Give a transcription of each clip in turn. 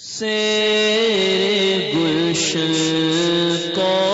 سے گلشن کون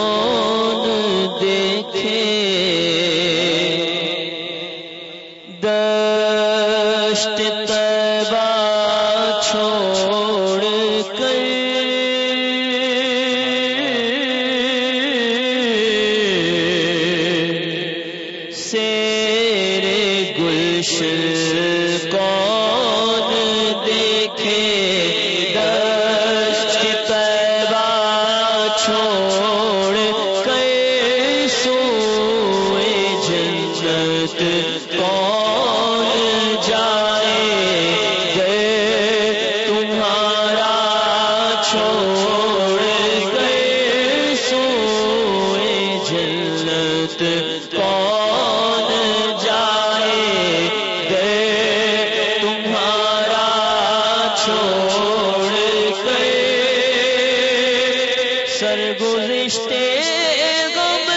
سرگزشتے غم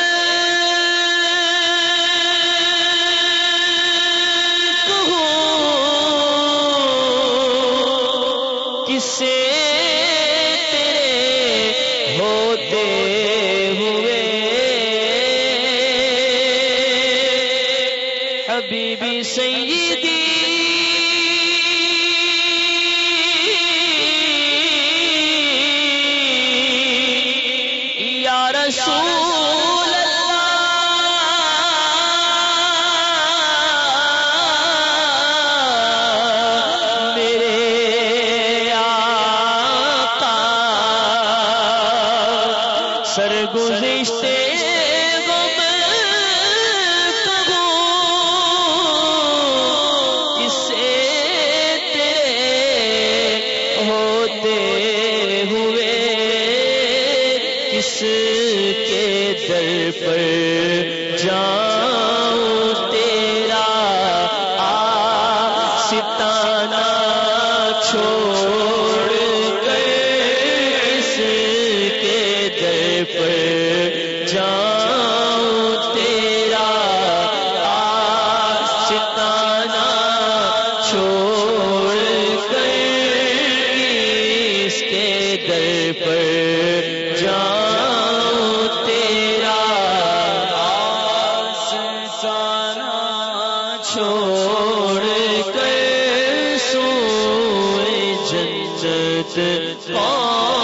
کہوں کسے تیرے ہوتے ہوئے حبیبی سیدی کس کے در پر جاؤں تیرا آ ستانا چھوڑ گئے کس کے در پر جاؤں تیرا آ ستانا چھوڑ جنت کون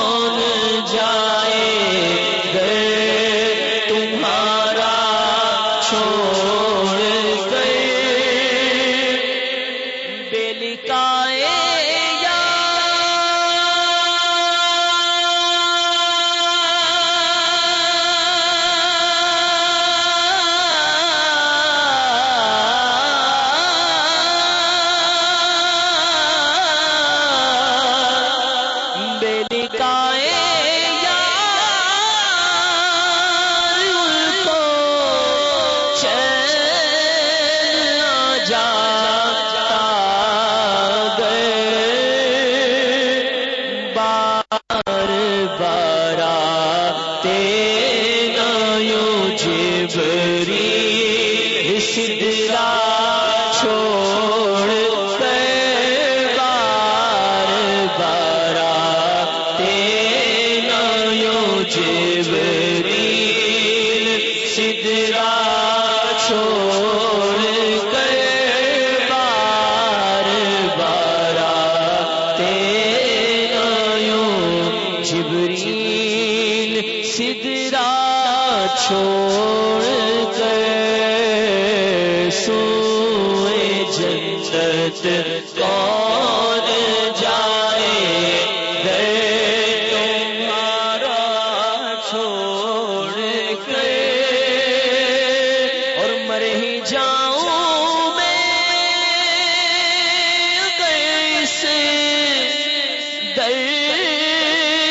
یوں سدرا چھوڑ گئے بار بارا تینا یوں جبریل سدرا چھوڑ گئے سوئے جنت کون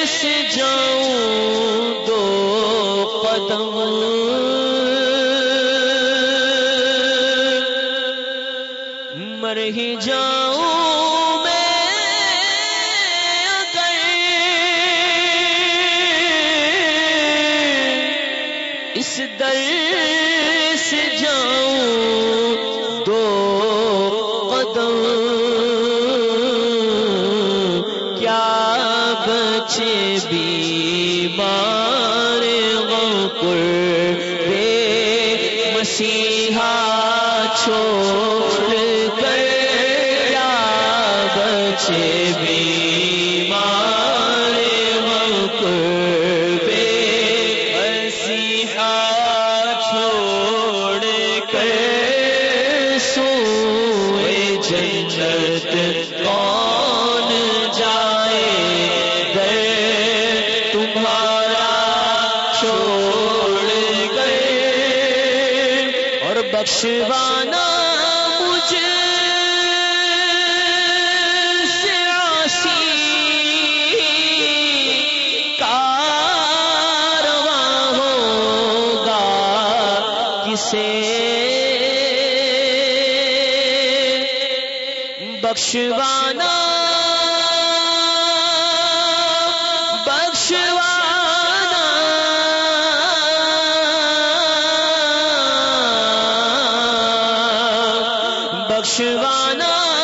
سے جاؤں دو قدم مر ہی جاؤں میں اگر اس در سے جاؤں چھوڑ کر یا بچے بیمار غوکر مسیحا چھوڑ کر سوئے جنت کون جائے گئے؟ تمہارا چھوڑ گئے اور بخشوانا کسے بخشوانا بخشوانا۔ بخشوانا۔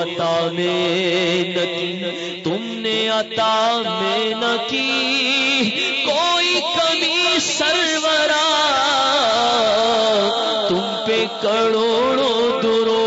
عطا میں نہ کی تم نے عطا میں نہ کی۔ کوئی کمی سرورا، تم پہ کروڑوں درو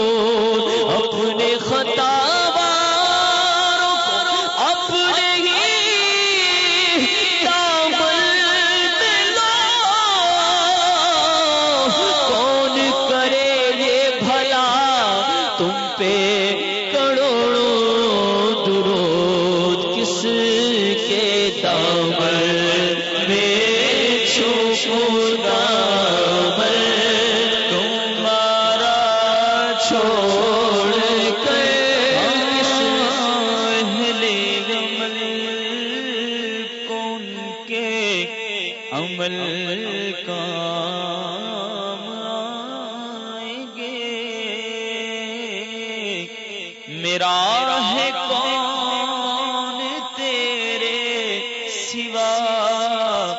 میرا ہے کون تیرے سوا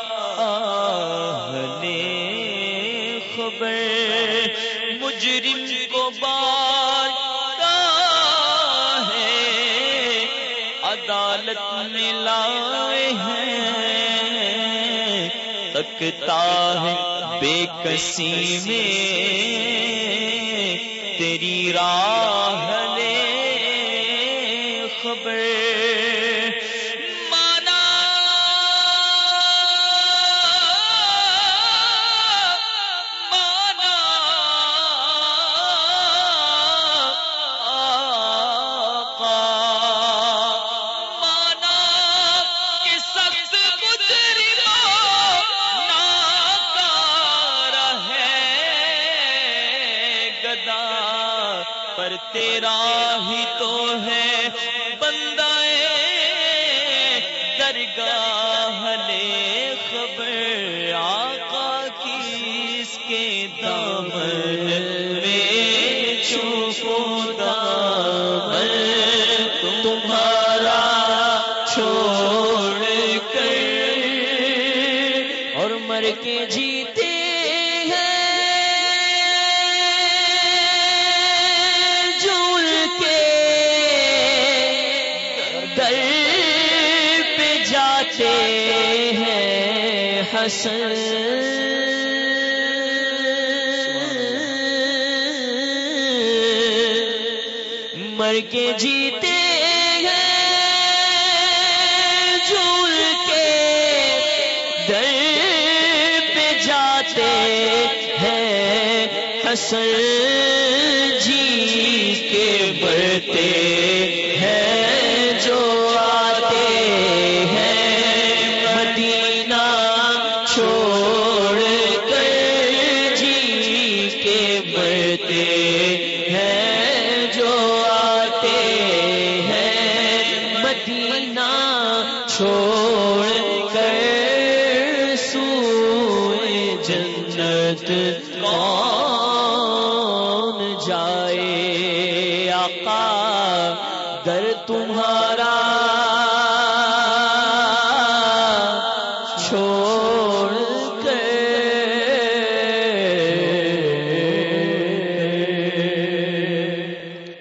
خبر؟ مجرم کو ہے عدالت میں لائے ہیں۔ تکتا ہے بے کسی میں تیری راہ خبر اور مر کے جیتے ہیں جول کے در پہ جاتے ہیں حسن مر کے جیتے ہیں جی کے بڑھتے ہیں جو آتے ہیں مدینہ چھوڑ کر جی کے بڑھتے ہیں جو آتے ہیں مدینہ چھوڑ کر سوئے جنت کون